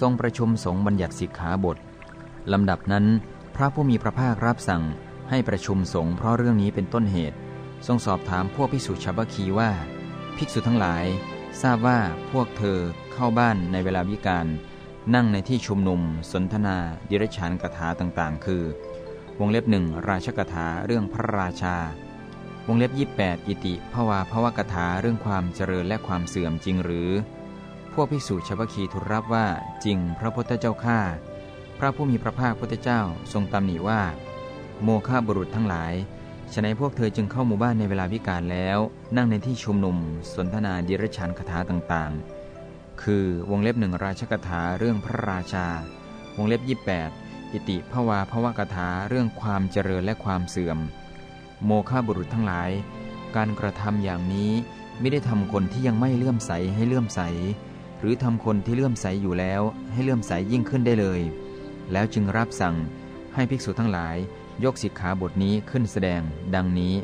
ทรงประชุมสงฆ์บัญญัติสิกขาบทลำดับนั้น พระผู้มีพระภาครับสั่งให้ประชุมสงฆ์เพราะเรื่องนี้เป็นต้นเหตุ ทรงสอบถามพวกภิกษุชาวบาคีว่า ภิกษุทั้งหลาย ทราบว่าพวกเธอเข้าบ้านในเวลาวิกาลนั่งในที่ชุมนุม สนทนาดิรชานกถาต่างๆ คือ วงเล็บหนึ่งราชกถาเรื่องพระราชา วงเล็บ 28 อิติภวาภวกถาเรื่องความเจริญและความเสื่อมจริงหรือ พวกภิกษุชาวคีทูลรับว่าจริงพระพุทธเจ้าข้าพระผู้มีพระภาคพุทธเจ้าทรงตำหนิว่า โมฆะบุรุษทั้งหลายฉนัยพวกเธอจึงเข้าหมู่บ้านในเวลาวิกาลแล้ว นั่งในที่ชุมนุม สนทนาดิรชานคาถาต่างๆ คือวงเล็บหนึ่งราชกถาเรื่องพระราชา วงเล็บ 28 อิติภวาภวกถาเรื่องความเจริญและความเสื่อม โมฆะบุรุษทั้งหลาย การกระทำอย่างนี้ไม่ได้ทำคนที่ยังไม่เลื่อมใสให้เลื่อมใส หรือทำคนที่เลื่อมใสอยู่แล้ว ให้เลื่อมใสยิ่งขึ้นได้เลย แล้วจึงรับสั่งให้ภิกษุทั้งหลาย ยกสิกขาบทนี้ขึ้นแสดง ดังนี้